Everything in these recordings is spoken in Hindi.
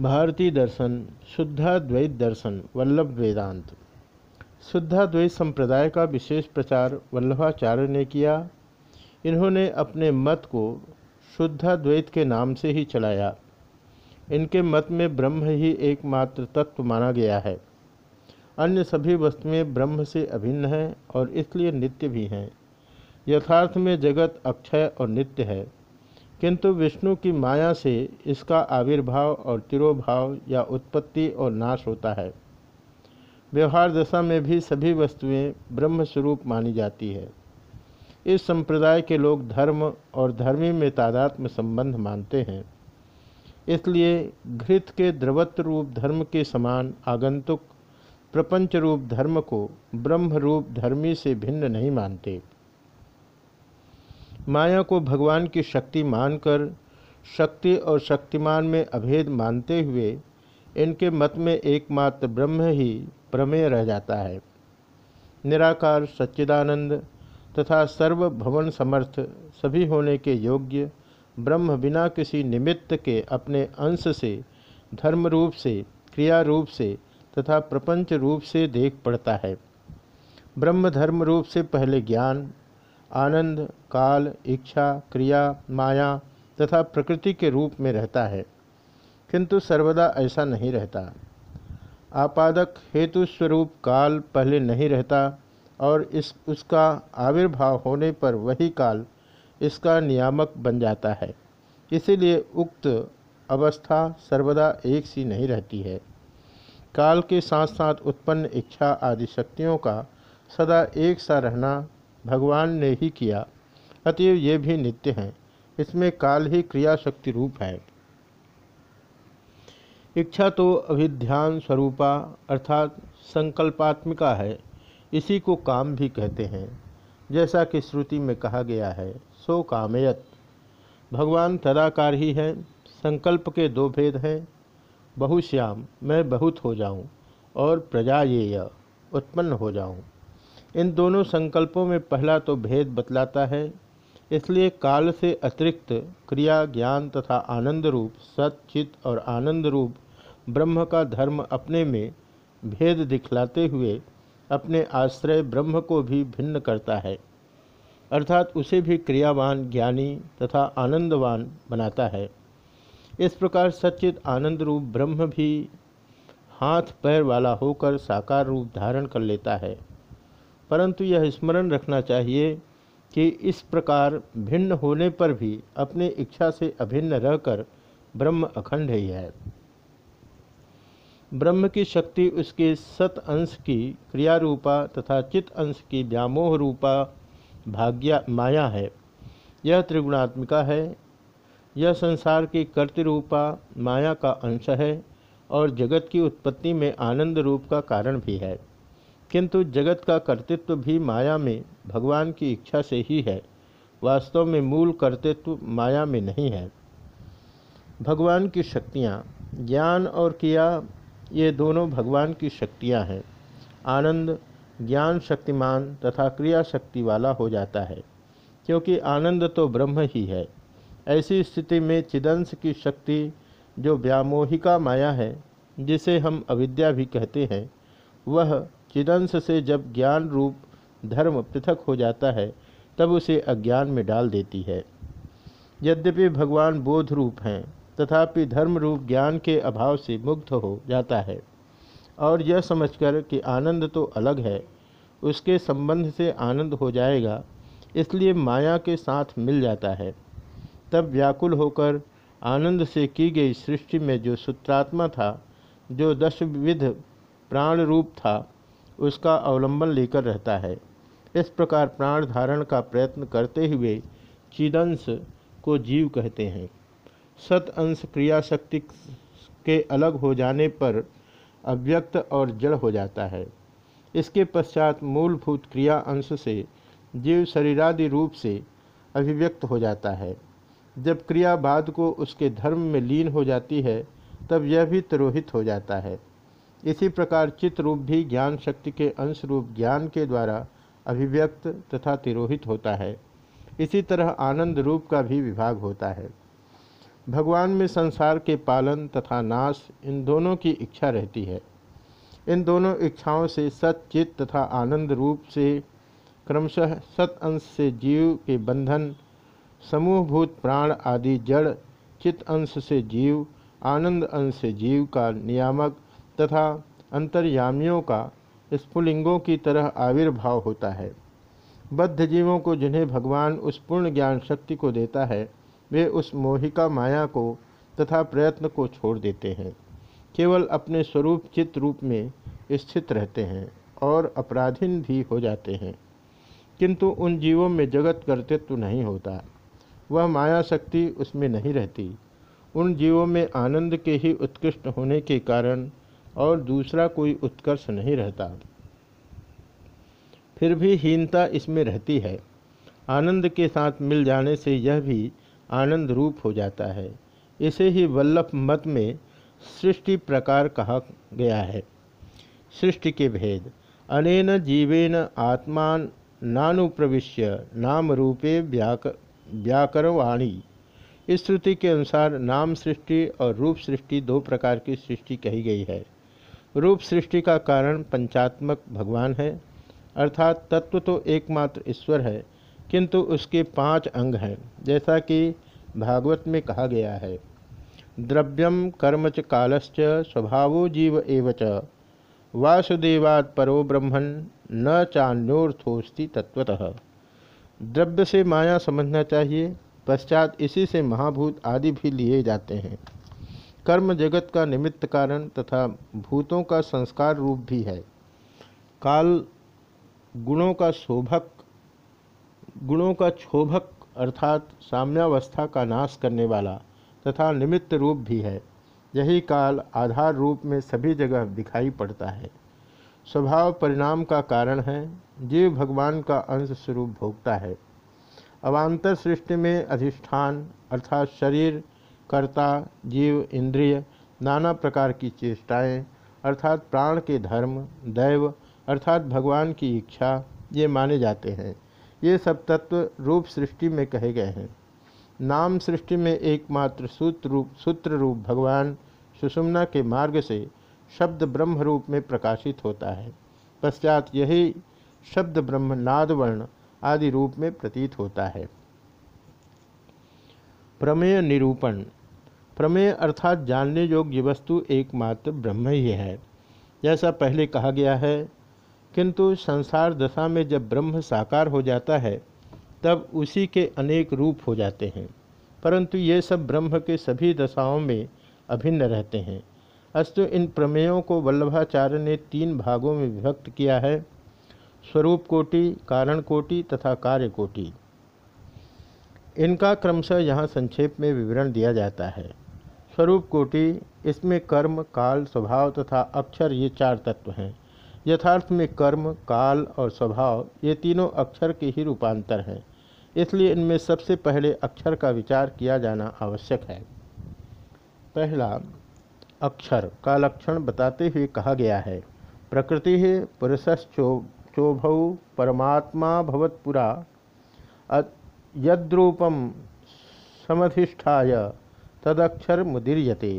भारतीय दर्शन शुद्धाद्वैत दर्शन, वल्लभ वेदांत। शुद्धाद्वैत संप्रदाय का विशेष प्रचार वल्लभाचार्य ने किया। इन्होंने अपने मत को शुद्धाद्वैत के नाम से ही चलाया। इनके मत में ब्रह्म ही एकमात्र तत्व माना गया है। अन्य सभी वस्तुएँ ब्रह्म से अभिन्न हैं और इसलिए नित्य भी हैं। यथार्थ में जगत अक्षय और नित्य है। किंतु विष्णु की माया से इसका आविर्भाव और तिरोभाव या उत्पत्ति और नाश होता है। व्यवहार दशा में भी सभी वस्तुएँ ब्रह्म स्वरूप मानी जाती है। इस संप्रदाय के लोग धर्म और धर्मी में तादात्म संबंध मानते हैं। इसलिए घृत के द्रवत्व रूप धर्म के समान आगंतुक, प्रपंच रूप धर्म को ब्रह्म रूप धर्मी से भिन्न नहीं मानते। माया को भगवान की शक्ति मानकर, शक्ति और शक्तिमान में अभेद मानते हुए, इनके मत में एकमात्र ब्रह्म ही प्रमेय रह जाता है। निराकार सच्चिदानंद तथा सर्वभवन समर्थ सभी होने के योग्य ब्रह्म बिना किसी निमित्त के अपने अंश से, धर्म रूप से, क्रिया रूप से तथा प्रपंच रूप से देख पड़ता है। ब्रह्म धर्म रूप से पहले ज्ञान आनंद, काल, इच्छा, क्रिया, माया तथा प्रकृति के रूप में रहता है। किंतु सर्वदा ऐसा नहीं रहता। आपादक हेतु स्वरूप काल पहले नहीं रहता और इस, उसका आविर्भाव होने पर वही काल इसका नियामक बन जाता है। इसीलिए उक्त अवस्था सर्वदा एक सी नहीं रहती है। काल के साथ साथ उत्पन्न इच्छा आदि शक्तियों का सदा एक सा रहना भगवान ने ही किया। अतएव ये भी नित्य हैं। इसमें काल ही क्रिया शक्ति रूप है। इच्छा तो अभिध्यान स्वरूपा अर्थात संकल्पात्मिका है। इसी को काम भी कहते हैं। जैसा कि श्रुति में कहा गया है, सो कामयत। भगवान तदाकार ही है, संकल्प के दो भेद हैं। बहुश्याम, मैं बहुत हो जाऊँ और प्रजा ये उत्पन्न हो जाऊँ। इन दोनों संकल्पों में पहला तो भेद बतलाता है, इसलिए काल से अतिरिक्त क्रिया, ज्ञान तथा आनंद रूप, सत, चित और आनंद रूप, ब्रह्म का धर्म अपने में भेद दिखलाते हुए अपने आश्रय ब्रह्म को भी भिन्न करता है। अर्थात उसे भी क्रियावान, ज्ञानी तथा आनंदवान बनाता है। इस प्रकार सच्चित आनंद रूप ब्रह्म भी हाथ पैर वाला होकर साकार रूप धारण कर लेता है। परंतु यह स्मरण रखना चाहिए कि इस प्रकार भिन्न होने पर भी अपने इच्छा से अभिन्न रहकर ब्रह्म अखंड ही है। ब्रह्म की शक्ति उसके सत अंश की क्रिया रूपा तथा चित अंश की व्यामोह रूपा भाग्या माया है। यह त्रिगुणात्मिका है। यह संसार की कर्तिरूपा माया का अंश है और जगत की उत्पत्ति में आनंद रूप का कारण भी है। किंतु जगत का कर्तृत्व भी माया में भगवान की इच्छा से ही है। वास्तव में मूल कर्तृत्व माया में नहीं है। भगवान की शक्तियाँ, ज्ञान और क्रिया, ये दोनों भगवान की शक्तियाँ हैं। आनंद, ज्ञान शक्तिमान तथा क्रिया शक्ति वाला हो जाता है, क्योंकि आनंद तो ब्रह्म ही है। ऐसी स्थिति में चिदंश की शक्ति, जो व्यामोहिका माया है, जिसे हम अविद्या भी कहते हैं, वह चिदंश से जब ज्ञान रूप धर्म पृथक हो जाता है, तब उसे अज्ञान में डाल देती है। यद्यपि भगवान बोध रूप हैं, तथापि धर्म रूप ज्ञान के अभाव से मुक्त हो जाता है। और यह समझकर कि आनंद तो अलग है, उसके संबंध से आनंद हो जाएगा, इसलिए माया के साथ मिल जाता है। तब व्याकुल होकर आनंद से की गई सृष्टि में जो सूत्रात्मा था, जो दशविध प्राण रूप था उसका अवलंबन लेकर रहता है। इस प्रकार प्राण धारण का प्रयत्न करते हुए चिदंश को जीव कहते हैं। सत अंश क्रिया शक्ति के अलग हो जाने पर अव्यक्त और जड़ हो जाता है। इसके पश्चात मूलभूत क्रिया अंश से जीव शरीरादि रूप से अभिव्यक्त हो जाता है। जब क्रिया बाद को उसके धर्म में लीन हो जाती है, तब यह भी तिरोहित हो जाता है। इसी प्रकार चित्त रूप भी ज्ञान शक्ति के अंश रूप ज्ञान के द्वारा अभिव्यक्त तथा तिरोहित होता है। इसी तरह आनंद रूप का भी विभाग होता है। भगवान में संसार के पालन तथा नाश इन दोनों की इच्छा रहती है। इन दोनों इच्छाओं से सचित तथा आनंद रूप से क्रमशः सत अंश से जीव के बंधन, समूहभूत प्राण आदि जड़ चित अंश से जीव, आनंद अंश से जीव का नियामक तथा अंतर्यामियों का स्फुलिंगों की तरह आविर्भाव होता है। बद्ध जीवों को जिन्हें भगवान उस पूर्ण ज्ञान शक्ति को देता है, वे उस मोहिका माया को तथा प्रयत्न को छोड़ देते हैं। केवल अपने स्वरूप चित्त रूप में स्थित रहते हैं और अपराधीन भी हो जाते हैं। किंतु उन जीवों में जगत कर्तृत्व नहीं होता। वह माया शक्ति उसमें नहीं रहती। उन जीवों में आनंद के ही उत्कृष्ट होने के कारण और दूसरा कोई उत्कर्ष नहीं रहता। फिर भी हीनता इसमें रहती है। आनंद के साथ मिल जाने से यह भी आनंद रूप हो जाता है। इसे ही वल्लभ मत में सृष्टि प्रकार कहा गया है। सृष्टि के भेद। अनेन जीवेन आत्मा नानुप्रविश्य नाम रूपे व्याक, व्याकरवाणी। इस श्रुति के अनुसार नाम सृष्टि और रूप सृष्टि दो प्रकार की सृष्टि कही गई है। रूप सृष्टि का कारण पंचात्मक भगवान है, अर्थात तत्व तो एकमात्र ईश्वर है, किंतु उसके पाँच अंग हैं, जैसा कि भागवत में कहा गया है। द्रव्यम कर्म च कालश्च स्वभावो जीव एव च वासुदेवाद परो ब्रह्मण न चान्योर्थोस्ति तत्वतः द्रव्य से माया समझना चाहिए, पश्चात इसी से महाभूत आदि भी लिए जाते हैं। कर्म जगत का निमित्त कारण तथा भूतों का संस्कार रूप भी है। काल गुणों का शोभक, गुणों का क्षोभक अर्थात साम्यावस्था का नाश करने वाला तथा निमित्त रूप भी है। यही काल आधार रूप में सभी जगह दिखाई पड़ता है। स्वभाव परिणाम का कारण है, जीव भगवान का अंश स्वरूप भोगता है। अवान्तर सृष्टि में अधिष्ठान अर्थात शरीर कर्ता, जीव, इंद्रिय, नाना प्रकार की चेष्टाएँ, अर्थात प्राण के धर्म, दैव, अर्थात भगवान की इच्छा, ये माने जाते हैं। ये सब तत्व रूप सृष्टि में कहे गए हैं। नाम सृष्टि में एकमात्र सूत्र रूप सूत्र रूप भगवान सुषुम्ना के मार्ग से शब्द ब्रह्म रूप में प्रकाशित होता है। पश्चात यही शब्द ब्रह्म नादवर्ण आदि रूप में प्रतीत होता है। प्रमेय निरूपण। प्रमेय अर्थात जानने योग्य वस्तु एकमात्र ब्रह्म ही है। जैसा पहले कहा गया है, किंतु संसार दशा में जब ब्रह्म साकार हो जाता है, तब उसी के अनेक रूप हो जाते हैं। परंतु ये सब ब्रह्म के सभी दशाओं में अभिन्न रहते हैं। अस्तु इन प्रमेयों को वल्लभाचार्य ने तीन भागों में विभक्त किया है। स्वरूप कोटि, कारण कोटि तथा कार्य कोटि। इनका क्रमशः यहाँ संक्षेप में विवरण दिया जाता है। स्वरूप कोटि, इसमें कर्म, काल, स्वभाव तथा अक्षर ये चार तत्व हैं। यथार्थ में कर्म, काल और स्वभाव ये तीनों अक्षर के ही रूपांतर हैं। इसलिए इनमें सबसे पहले अक्षर का विचार किया जाना आवश्यक है। पहला, अक्षर का लक्षण बताते हुए कहा गया है, प्रकृति पुरुषश्चो चोभौ परमात्मा भवत्पुरा यद्रूपम समधिष्ठाय तदक्षर मुदीर्यते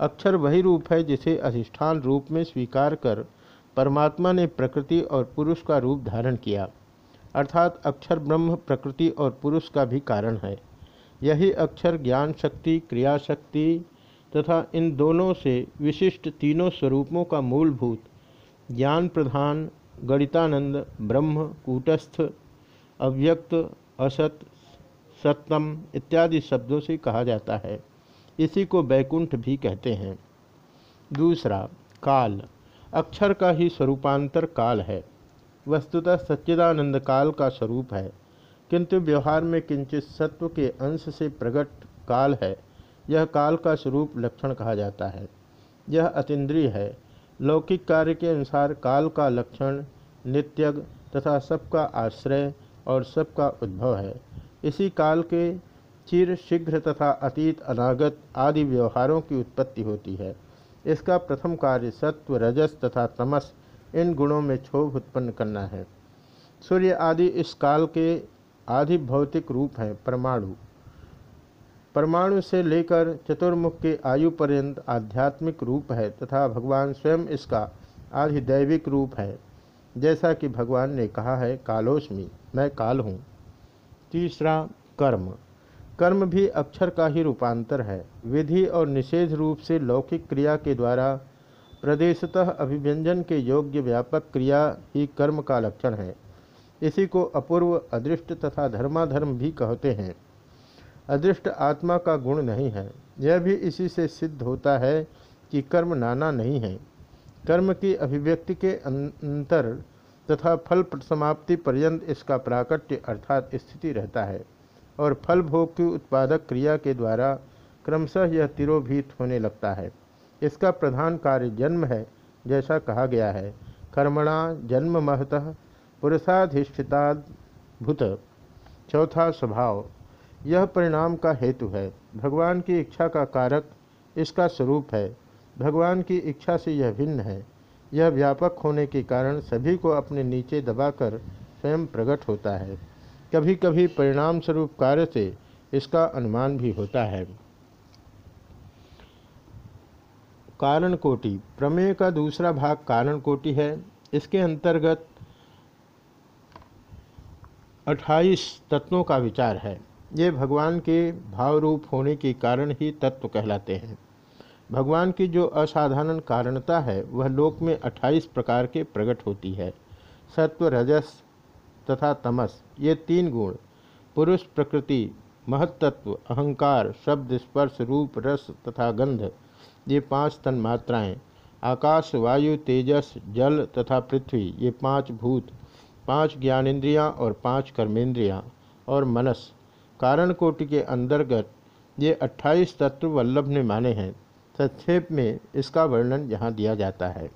अक्षर वही रूप है जिसे अधिष्ठान रूप में स्वीकार कर परमात्मा ने प्रकृति और पुरुष का रूप धारण किया। अर्थात अक्षर ब्रह्म, प्रकृति और पुरुष का भी कारण है। यही अक्षर ज्ञान शक्ति, क्रिया शक्ति तथा इन दोनों से विशिष्ट तीनों स्वरूपों का मूलभूत ज्ञान प्रधान, गणितानंद, ब्रह्म, कूटस्थ, अव्यक्त असत सत्यम इत्यादि शब्दों से कहा जाता है। इसी को बैकुंठ भी कहते हैं। दूसरा, काल। अक्षर का ही स्वरूपांतर काल है। वस्तुतः सच्चिदानंद काल का स्वरूप है। किंतु व्यवहार में किंचित सत्व के अंश से प्रकट काल है। यह काल का स्वरूप लक्षण कहा जाता है। यह अतीन्द्रिय है। लौकिक कार्य के अनुसार काल का लक्षण, नित्यग तथा सबका आश्रय और सबका उद्भव है। इसी काल के चिर शीघ्र तथा अतीत, अनागत आदि व्यवहारों की उत्पत्ति होती है। इसका प्रथम कार्य सत्व, रजस तथा तमस, इन गुणों में क्षोभ उत्पन्न करना है। सूर्य आदि इस काल के आधि भौतिक रूप हैं, परमाणु। परमाणु से लेकर चतुर्मुख के आयु पर्यंत आध्यात्मिक रूप है तथा भगवान स्वयं इसका आधिदैविक रूप है। जैसा कि भगवान ने कहा है, कालोस्मी, मैं काल हूँ। तीसरा, कर्म। कर्म भी अक्षर का ही रूपांतर है। विधि और निषेध रूप से लौकिक क्रिया के द्वारा प्रदेशतः अभिव्यंजन के योग्य व्यापक क्रिया ही कर्म का लक्षण है। इसी को अपूर्व, अदृष्ट तथा धर्माधर्म भी कहते हैं। अदृष्ट आत्मा का गुण नहीं है। यह भी इसी से सिद्ध होता है कि कर्म नाना नहीं है। कर्म की अभिव्यक्ति के अंतर तथा फल समाप्ति पर्यंत इसका प्राकट्य अर्थात स्थिति रहता है और फल भोग की उत्पादक क्रिया के द्वारा क्रमशः यह तिरोभीत होने लगता है। इसका प्रधान कार्य जन्म है, जैसा कहा गया है। कर्मणा जन्म महतः पुरुषाधिष्ठिताभूत चौथा स्वभाव। यह परिणाम का हेतु है। भगवान की इच्छा का कारक इसका स्वरूप है। भगवान की इच्छा से यह भिन्न है। यह व्यापक होने के कारण सभी को अपने नीचे दबाकर स्वयं प्रकट होता है। कभी कभी परिणाम स्वरूप कार्य से इसका अनुमान भी होता है। कारण कोटि प्रमेय का दूसरा भाग कारण कोटि है। इसके अंतर्गत 28 तत्वों का विचार है। ये भगवान के भाव रूप होने के कारण ही तत्व कहलाते हैं। भगवान की जो असाधारण कारणता है, वह लोक में 28 प्रकार के प्रकट होती है। सत्व, रजस तथा तमस, ये तीन गुण। पुरुष, प्रकृति, महत्त्व, अहंकार, शब्द, स्पर्श, रूप, रस तथा गंध, ये पाँच तन मात्राएँ। आकाश, वायु, तेजस, जल तथा पृथ्वी, ये पाँच भूत, पाँच ज्ञानेन्द्रियाँ और पाँच कर्मेंद्रियाँ और मनस। कारण कोटि के अंतर्गत ये अट्ठाईस तत्व वल्लभ ने माने हैं। संक्षेप में इसका वर्णन यहाँ दिया जाता है।